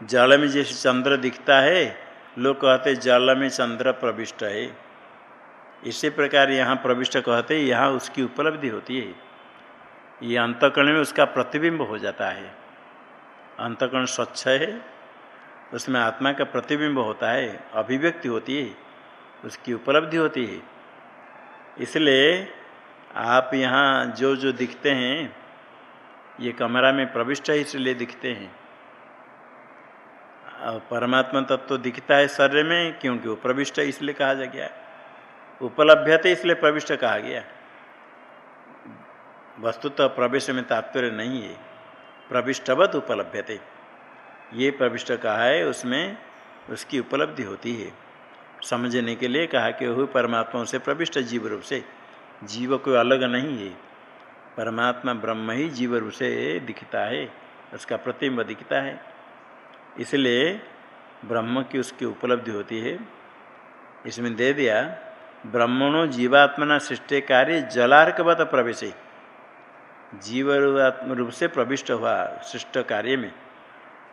जल में जैसे चंद्र दिखता है, लोग कहते जल में चंद्र प्रविष्ट है। इसी प्रकार यहाँ प्रविष्ट कहते यहाँ उसकी उपलब्धि होती है। ये अंतकरण में उसका प्रतिबिंब हो जाता है। अंतकरण स्वच्छ है, उसमें आत्मा का प्रतिबिंब होता है, अभिव्यक्ति होती है, उसकी उपलब्धि होती है। इसलिए आप यहाँ जो जो दिखते हैं, ये कमरा में प्रविष्ट है इसलिए दिखते हैं। परमात्मा तत्व तो दिखता है शरीर में, क्योंकि वो प्रविष्ट इसलिए कहा जा गया उपलब्धते इसलिए प्रविष्ट कहा गया वस्तु तो प्रवेश में तात्पर्य नहीं है। प्रविष्टवत उपलब्धते। ये प्रविष्ट कहा है, उसमें उसकी उपलब्धि होती है। समझने के लिए कहा कि वह परमात्मा से प्रविष्ट जीव रूप से। जीव कोई अलग नहीं है। परमात्मा ब्रह्म ही जीव रूप से दिखता है, उसका प्रतिम्ब दिखता है। इसलिए ब्रह्म की उसकी उपलब्धि होती है। इसमें दे दिया, ब्रह्मणो जीवात्मना सृष्टि कार्य जलार्कवत प्रवेश। जीव रूप से प्रविष्ट हुआ सृष्ट कार्य में।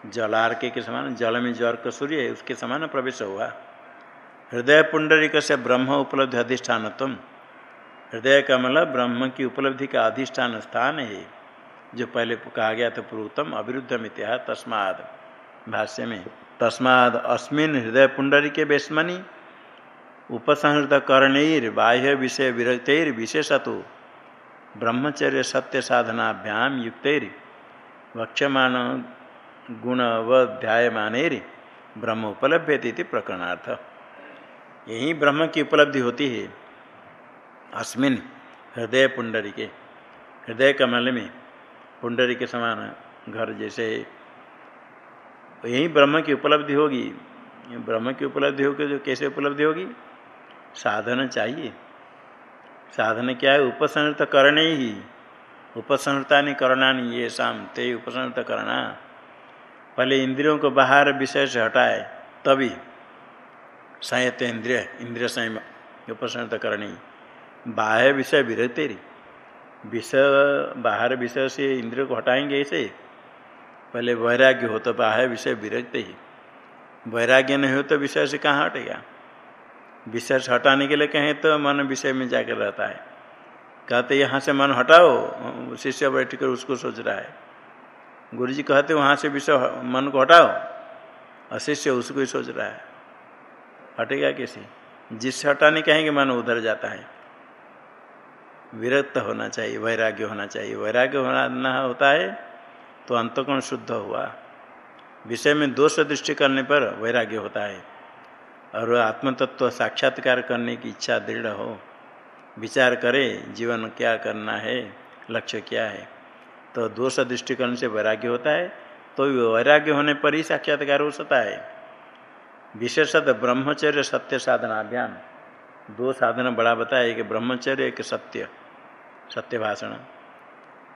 जलार्क के समान, जल में ज्वर सूर्य है, उसके समान प्रवेश हुआ। हृदय पुंडरिक से ब्रह्म उपलब्धि अधिष्ठान हृदय कमल ब्रह्म की उपलब्धि का अधिष्ठान स्थान है। जो पहले कहा गया था पूर्वतम अविरुद्ध मित्या तस्माद। भाष्य में तस्माद अस्मिन हृदय पुंडरी के बेस्मनी, उपसंहृत करणैर बाह्य विषय विरक्तर विशेषतु, ब्रह्मचर्य सत्य साधनाभ्याम युक्त वक्ष्यमाण गुण व ध्यायमानेर ब्रह्म उपलभ्य प्रकरणार्थ। यही ब्रह्म की उपलब्धि होती है, अस्मिन हृदय पुंडरी के हृदय कमल में पुंडरी के समान घर जैसे यही ब्रह्म की उपलब्धि होगी। ब्रह्म की उपलब्धि होगी जो कैसे उपलब्धि होगी? साधन चाहिए। साधन क्या है? उपसंहृत करने ही। उपसंहृता नहीं करना नहीं, ये शाम ते उपसंहृत करना। पहले इंद्रियों को बाहर विषय से हटाए, तभी संयत इंद्रिय इंद्रिय संयम, उपसंहृत करनी बाह्य विषय विरहते विषय, बाहर विषय से इंद्रियों को हटाएँगे ऐसे। पहले वैराग्य हो तो बाह्य विषय विरहते ही। वैराग्य नहीं हो तो विषय से कहाँ हटेगा विषय से हटाने के लिए कहें तो मन विषय में जाकर रहता है। कहते यहाँ से मन हटाओ, शिष्य बैठ कर उसको सोच रहा है। गुरु जी कहते वहाँ से विषय मन को हटाओ और शिष्य उसको ही सोच रहा है। हटेगा कैसे? जिससे हटाने कहेंगे मन उधर जाता है। विरक्त होना चाहिए, वैराग्य होना चाहिए। वैराग्य होना होता है तो अंतकोण शुद्ध हुआ। विषय में दोष दृष्टि करने पर वैराग्य होता है। और आत्मतत्व साक्षात्कार करने की इच्छा दृढ़ हो। विचार करे, जीवन क्या करना है, लक्ष्य क्या है। तो दोष दृष्टिकरण से वैराग्य होता है तो वैराग्य होने पर ही साक्षात्कार हो सकता है। विशेषत ब्रह्मचर्य सत्य साधना अभियान दो साधन बड़ा बताया एक ब्रह्मचर्य एक सत्य सत्य भाषण।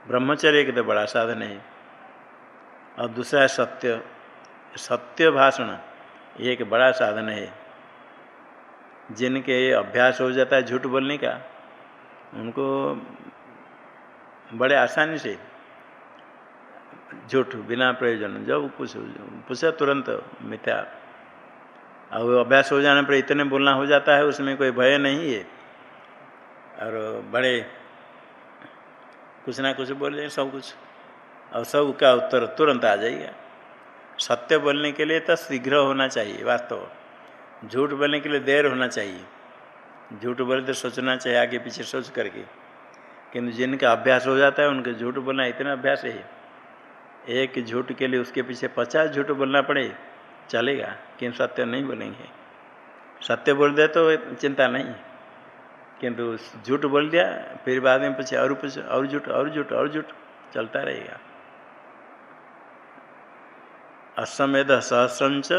ब्रह्मचर्य एक तो बड़ा साधन है। और दूसरा सत्य। सत्य भाषण एक बड़ा साधन है। जिनके अभ्यास हो जाता है झूठ बोलने का, उनको बड़े आसानी से झूठ बिना प्रयोजन, जब कुछ पूछा तुरंत मिथ्या। और अभ्यास हो जाने पर इतने बोलना हो जाता है, उसमें कोई भय नहीं है। और बड़े कुछ ना कुछ बोल जाए सब कुछ। और सब का उत्तर तुरंत आ जाएगा। सत्य बोलने के लिए तो शीघ्र होना चाहिए, वास्तव। झूठ बोलने के लिए देर होना चाहिए। झूठ बोले तो सोचना चाहिए, आगे पीछे सोच करके। किंतु जिनका अभ्यास हो जाता है, उनके झूठ बोलना इतना अभ्यास है। एक झूठ के लिए उसके पीछे पचास झूठ बोलना पड़े, चलेगा, किंतु सत्य नहीं बोलेंगे। सत्य बोल दे तो चिंता नहीं। किंतु झूठ बोल दिया, फिर बाद में पूछे और पूछे, और झूठ और झूठ और झूठ, चलता रहेगा। असमेध सहस्रंच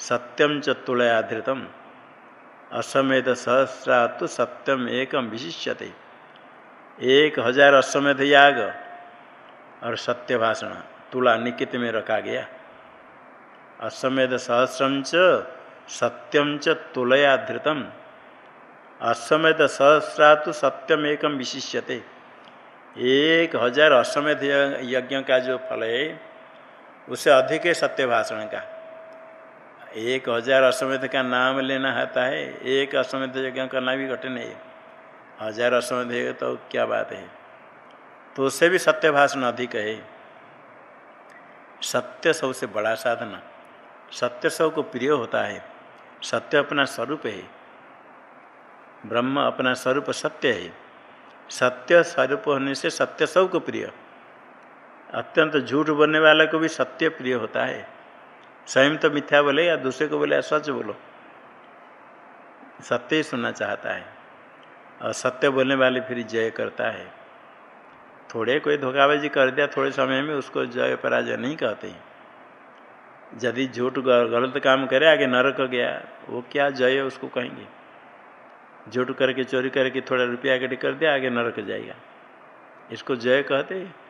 सत्यम च तुलयाधृतम। असमेध सहस्रा तो सत्यम एकम विशिष्यते। एक हज़ार अश्वमेध याग और सत्य भाषण तुला निकित में रखा गया। अश्वमेध सहस्रम च सत्यम च तुलया धृतम अश्वमेध सहस्रा तो सत्यम एकम विशिष्यते। एक हज़ार अश्वमेध यज्ञ का जो फल है उससे अधिक है सत्य भाषण का। एक हज़ार अश्वमेध का नाम लेना होता है, एक अश्वमेध यज्ञ करना भी कठिन है। हज़ार अश्वमेध है तो क्या बात है? तो उससे भी सत्य भाषण अधिक है। सत्य सबसे बड़ा साधना। सत्य सबको प्रिय होता है। सत्य अपना स्वरूप है। ब्रह्म अपना स्वरूप सत्य है। सत्य स्वरूप होने से सत्य सबको प्रिय। अत्यंत झूठ बोलने वाले को भी सत्य प्रिय होता है। स्वयं तो मिथ्या बोले या दूसरे को बोले सच बोलो। सत्य ही सुनना चाहता है। और सत्य बोलने वाले फिर जय करता है। थोड़े कोई धोखाबाजी कर दिया, थोड़े समय में उसको जय पराजय नहीं कहते यदि झूठ गलत काम करे, आगे नरक गया, वो क्या जय उसको कहेंगे? झूठ करके, चोरी करके थोड़ा रुपया इकट्ठी कर दिया, आगे नरक जाएगा। इसको जय कहते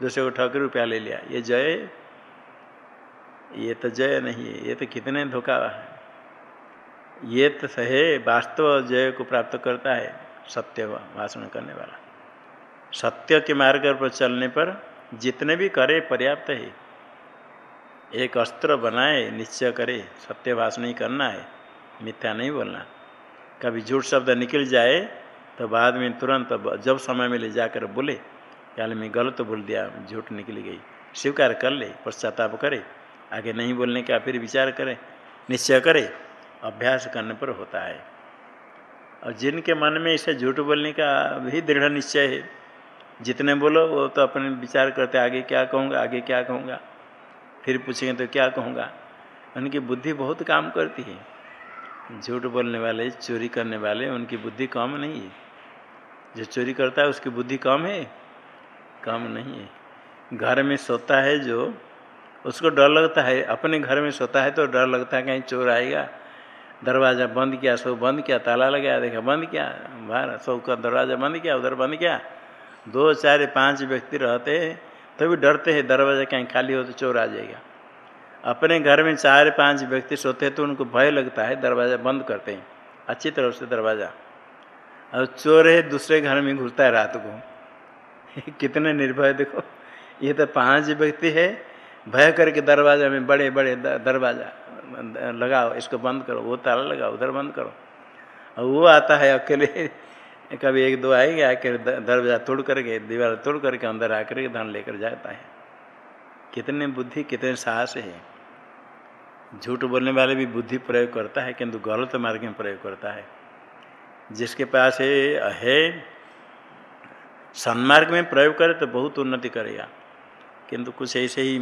दूसरे को ठग रुपया ले लिया। ये जय, ये तो जय नहीं है, ये तो कितने धोखा है। ये तो है वास्तव जय को प्राप्त करता है सत्य भाषण करने वाला। सत्य के मार्ग पर चलने पर जितने भी करे, पर्याप्त है। एक अस्त्र बनाए, निश्चय करे, सत्य भाषण ही करना है, मिथ्या नहीं बोलना। कभी झूठ शब्द निकल जाए तो बाद में तुरंत जब समय में ले जाकर बोले। क्या मैं गलत बोल दिया, झूठ निकल गई। स्वीकार कर ले, पश्चाताप करे, आगे नहीं बोलने का फिर विचार करे, निश्चय करे, अभ्यास करने पर होता है। और जिनके मन में इसे झूठ बोलने का भी दृढ़ निश्चय है, जितने बोलो, वो तो अपने विचार करते, आगे क्या कहूँगा, आगे क्या कहूँगा, फिर पूछेंगे तो क्या कहूँगा। उनकी बुद्धि बहुत काम करती है। झूठ बोलने वाले, चोरी करने वाले, उनकी बुद्धि कम नहीं है। जो चोरी करता है, उसकी बुद्धि कम है कम नहीं है। घर में सोता है जो, उसको डर लगता है। अपने घर में सोता है तो डर लगता है, कहीं चोर आएगा, दरवाज़ा बंद किया, सो बंद किया, ताला लगाया, देखा बंद किया, बाहर सो का दरवाज़ा बंद किया, उधर बंद किया। दो, चार, पाँच व्यक्ति रहते हैं तो भी डरते हैं, दरवाज़ा कहीं खाली हो तो चोर आ जाएगा। अपने घर में चार, पाँच व्यक्ति सोते हैं तो उनको भय लगता है, दरवाज़ा बंद करते हैं। अच्छी तरह से दरवाज़ा। और चोर है, दूसरे घर में घुसता है रात को। कितने निर्भय देखो। ये तो पाँच व्यक्ति है भय करके दरवाज़ा में बड़े बड़े दरवाज़ा लगाओ इसको बंद करो वो ताला लगाओ उधर बंद करो। और वो आता है अकेले कभी एक दो आएँगे आकर दरवाज़ा तोड़ करके दीवार तोड़ करके अंदर आकर के धन लेकर जाता है। कितने बुद्धि कितने साहस है। झूठ बोलने वाले भी बुद्धि प्रयोग करता है किंतु गलत मार्ग में प्रयोग करता है। जिसके पास है, सन्मार्ग में प्रयोग करे तो बहुत उन्नति करेगा किंतु कुछ ऐसे ही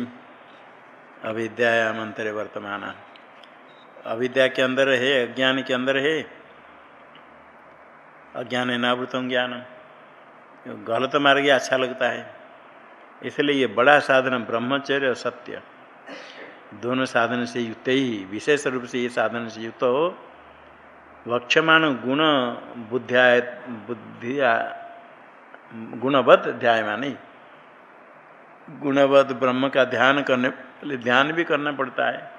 अविद्या वर्तमान। अविद्या के अंदर है अज्ञान के अंदर है अज्ञान है नावृतम ज्ञान। गलत मार्ग अच्छा लगता है। इसलिए ये बड़ा साधन ब्रह्मचर्य और सत्य। दोनों साधन से युक्त ही, विशेष रूप से ये साधन से युक्त हो। वक्षमाण गुण बुद्धिया बुद्धिया गुणवत ध्यायमान। गुणवत ब्रह्म का ध्यान करने, ध्यान भी करना पड़ता है।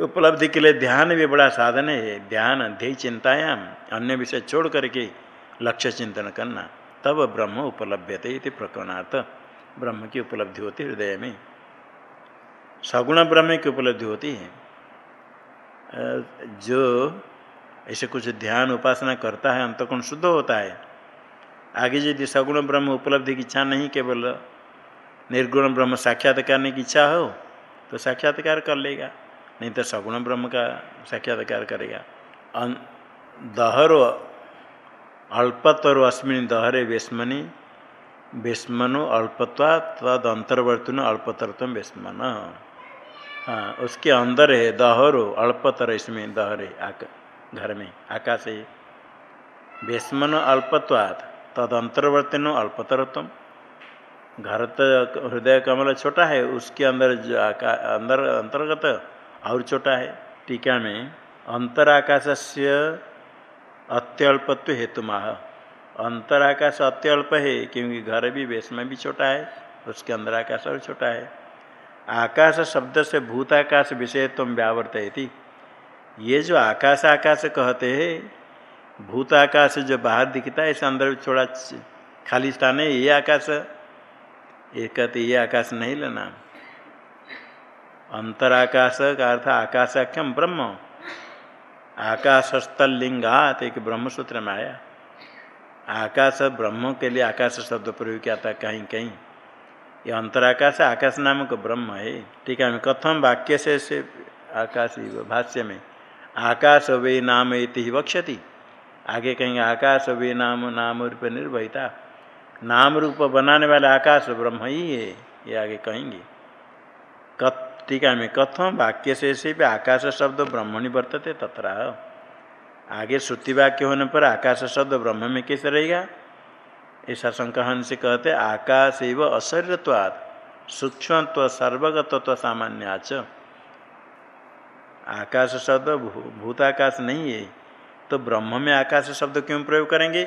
उपलब्धि के लिए ध्यान भी बड़ा साधन है। ध्यान, ध्यय चिंतायाम, अन्य विषय छोड़ करके लक्ष्य चिंतन करना, तब ब्रह्म उपलब्धते इति प्रकरणार्थ। ब्रह्म की उपलब्धि होती हृदय में। सगुण ब्रह्म की उपलब्धि होती है। जो ऐसे कुछ ध्यान उपासना करता है, अंतकोण शुद्ध होता है आगे यदि सगुण ब्रह्म उपलब्धि की इच्छा नहीं, केवल निर्गुण ब्रह्म साक्षात करने की इच्छा हो तो साक्षात्कार कर लेगा। नहीं तो सगुण ब्रह्म का साक्षात्कार करेगा। दहरो अल्पतरो अस्मिन दहरे वेस्मनी वेस्मनो अल्पत्वा तद अंतर्वर्तन अल्पतरत्व वेस्मन हाँ उसके अंदर है दहरो अल्पतर इसमें दहरे, आक, घर में, आकाश है। वेस्मन अल्पत्वात्। तद अंतर्वर्तन अल्पतरत्व। घर तो हृदय कमल छोटा है, उसके अंदर अंदर अंतर्गत और छोटा है। टीका में अंतराकाश से अत्यल्पत्व हेतु माह अंतराकाश अत्यल्प है, क्योंकि घर भी, वेश में भी छोटा है, उसके अंदर आकाश और छोटा है। आकाश शब्द से भूताकाश विषय तुम व्यावर्त ये जो आकाश आकाश कहते हैं भूताकाश जो बाहर दिखता है इस अंदर थोड़ा खाली स्थान है ये आकाश ये कहते ये आकाश नहीं लेना। अंतराकाश का अर्थ आकाशाख्यम ब्रह्म। आकाशस्थल लिंगात एक ब्रह्म सूत्र में आया। आकाश ब्रह्म के लिए आकाश शब्द प्रयोग किया था कहीं कहीं। ये अंतराकाश आकाश नामक ब्रह्म है। ठीक है कथम वाक्य से, से आकाश भाष्य में आकाश वे नाम इति वक्षति आगे कहेंगे, आकाश वे नाम नाम रूप निर्भयता। नाम रूप बनाने वाला आकाश ब्रह्म ही है, ये आगे कहेंगे। टीका में कथम वाक्य से से भी आकाश शब्द ब्रह्मणि वर्तते तथा आगे श्रुति वाक्य होने पर आकाश शब्द ब्रह्म में कैसे रहेगा? ऐसा संकहन से कहते, आकाश एवं अशरीरत्वाद सूक्ष्म सर्वगतत्व सामान्याच। आकाश शब्द भूताकाश नहीं है तो ब्रह्म में आकाश शब्द क्यों प्रयोग करेंगे?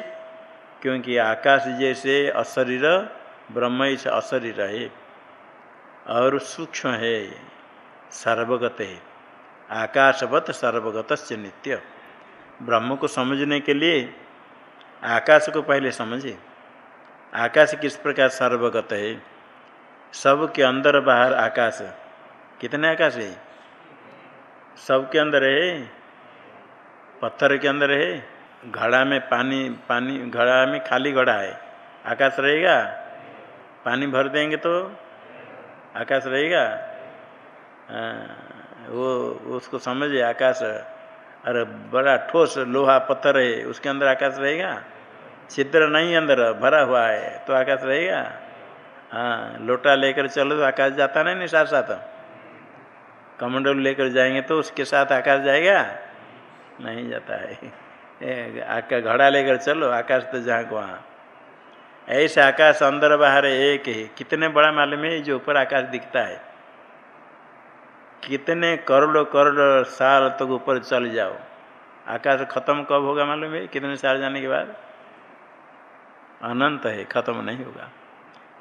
क्योंकि आकाश जैसे अशरीर, ब्रह्म इस अशरीर है। और सूक्ष्म है, सर्वगत है। आकाशवत सर्वगत नित्य। ब्रह्म को समझने के लिए आकाश को पहले समझे। आकाश किस प्रकार सर्वगत है? सब के अंदर बाहर आकाश। कितने आकाश है? सब के अंदर है? पत्थर के अंदर है, घड़ा में पानी पानी, घड़ा में खाली घड़ा है। आकाश रहेगा? पानी भर देंगे तो? आकाश रहेगा? वो, उसको समझे आकाश। अरे बड़ा ठोस लोहा पत्थर है, उसके अंदर आकाश रहेगा? छिद्र नहीं अंदर, भरा हुआ है तो आकाश रहेगा? हाँ लोटा लेकर चलो तो आकाश जाता नहीं साथ साथ कमंडल लेकर जाएँगे तो उसके साथ आकाश जाएगा? नहीं जाता है। आका घड़ा लेकर चलो, आकाश तो जहाँ को वहाँ। ऐसे आकाश अंदर बाहर एक है। कितने बड़ा मालूम है जो ऊपर आकाश दिखता है। कितने करोड़ों करोड़ों साल तक तो ऊपर चल जाओ। आकाश खत्म कब होगा मालूम है? कितने साल जाने के बाद? अनंत है, खत्म नहीं होगा।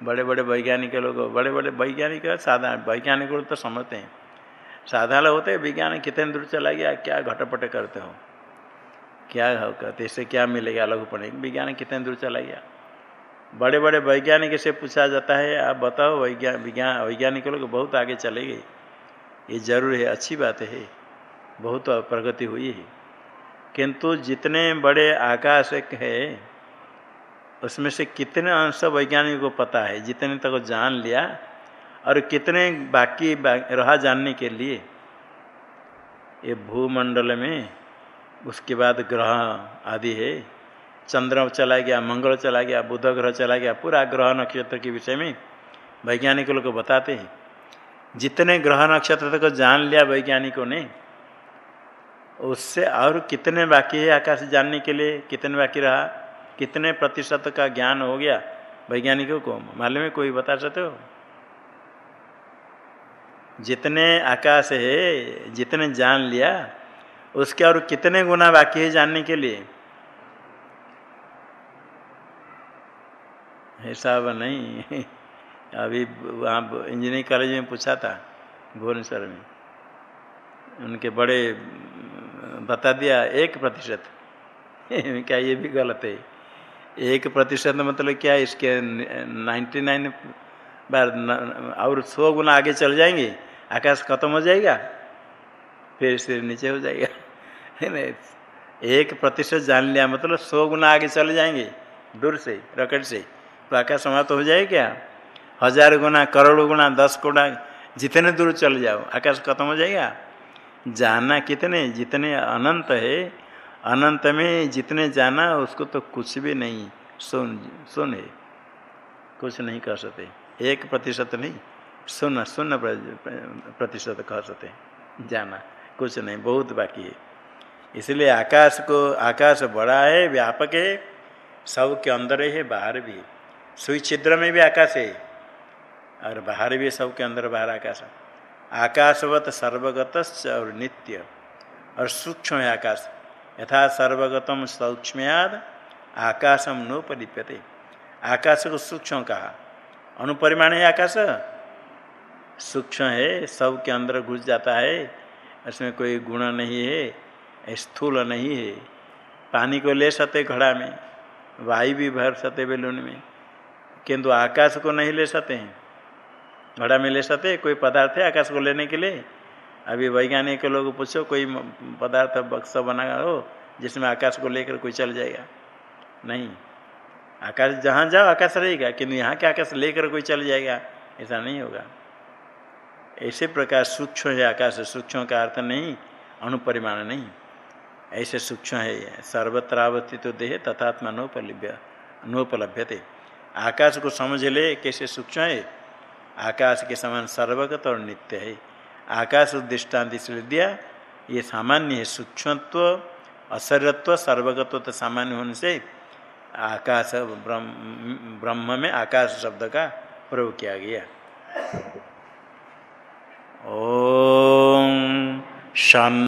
बड़े बड़े वैज्ञानिक लोग बड़े बड़े वैज्ञानिक साधारण, वैज्ञानिक लोग तो समझते हैं। साधारण होते विज्ञान कितने दूर चला गया, क्या घटपट करते हो? क्या कहते इससे क्या मिलेगा? लघु पढ़े विज्ञान कितने दूर चला गया? बड़े बड़े वैज्ञानिक से पूछा जाता है, आप बताओ वैज्ञान विज्ञान, वैज्ञानिक लोग बहुत आगे चले गए। ये ज़रूर है, अच्छी बात है। बहुत प्रगति हुई है। किंतु जितने बड़े आकाश है, उसमें से कितने अंश वैज्ञानिक को पता है? जितने तक जान लिया और कितने बाकी रहा जानने के लिए? ये भूमंडल में उसके बाद ग्रह आदि है। चंद्र चला गया, मंगल चला गया, बुध ग्रह चला गया, पूरा ग्रह नक्षत्र के विषय में वैज्ञानिक लोग बताते हैं। जितने ग्रह नक्षत्र तक जान लिया वैज्ञानिकों ने, उससे और कितने बाकी है आकाश जानने के लिए? कितने बाकी रहा? कितने प्रतिशत का ज्ञान हो गया वैज्ञानिकों को? मालूम है कोई बता सकते हो? जितने आकाश है, जितने जान लिया, उसके और कितने गुना बाकी है जानने के लिए? हिसाब नहीं। अभी वहाँ इंजीनियरिंग कॉलेज में पूछा था, भुवनेश्वर में। उनके बड़े बता दिया, एक प्रतिशत। क्या ये भी गलत है? एक प्रतिशत मतलब क्या इसके नाइन्टी नाइन बार और सौ गुना आगे चल जाएँगे? आकाश खत्म हो जाएगा, फिर सिर नीचे हो जाएगा। एक प्रतिशत जान लिया मतलब सौ गुना आगे चले जाएँगे, दूर से रॉकेट से। तो आकाश समाप्त हो जाए क्या? हज़ार गुना, करोड़ गुना, दस गुना, जितने दूर चले जाओ, आकाश खत्म हो जाएगा? जाना कितने, जितने अनंत है, अनंत में जितने जाना, उसको तो कुछ भी नहीं, सुन सुन। है कुछ नहीं कर सकते। एक प्रतिशत नहीं। सुन शून्य प्रतिशत कह सकते हैं, जाना, कुछ नहीं, बहुत बाकी है। इसलिए आकाश को, आकाश बड़ा है, व्यापक है, सब के अंदर है, बाहर भी सुई छिद्र में भी आकाश है, और बाहर भी सब के अंदर, बाहर आकाश आकाशवत सर्वगत और नित्य, और सूक्ष्म है आकाश। यथा सर्वगतम सूक्ष्मयाद, आकाशम नोपलिप्यते। आकाश को सूक्ष्म कहा। अनुपरिमाण है आकाश? सूक्ष्म है, सब के अंदर घुस जाता है उसमें कोई गुण नहीं है, स्थूल नहीं है। पानी को ले सकते घड़ा में, वायु भी भर सकते बेलून में, किंतु आकाश को नहीं ले सकते हैं। घड़ा में ले सकते कोई पदार्थ है आकाश को लेने के लिए? अभी वैज्ञानिक लोग पूछो, कोई पदार्थ बक्सा बना हो, जिसमें आकाश को लेकर कोई चल जाएगा? नहीं। आकाश जहाँ जाओ, आकाश रहेगा, किंतु यहाँ के आकाश लेकर कोई चल जाएगा, ऐसा नहीं होगा। ऐसे प्रकार सूक्ष्म है, आकाश सूक्ष्म का अर्थ नहीं, अनुपरिमाण नहीं। ऐसे सूक्ष्म है सर्वत्रावस्थित तो देह तथात्मा नोपलभ्य, नोपलभ्यते। आकाश को समझ ले कैसे सूक्ष्म है। आकाश के समान सर्वगत और नित्य है। आकाश दृष्टांत इसलिए दिया, ये सामान्य है सूक्ष्मत्व असरत्व सर्वगत्व तो सामान्य होने से आकाश ब्रह्म में आकाश शब्द का प्रयोग किया गया। ओम शांत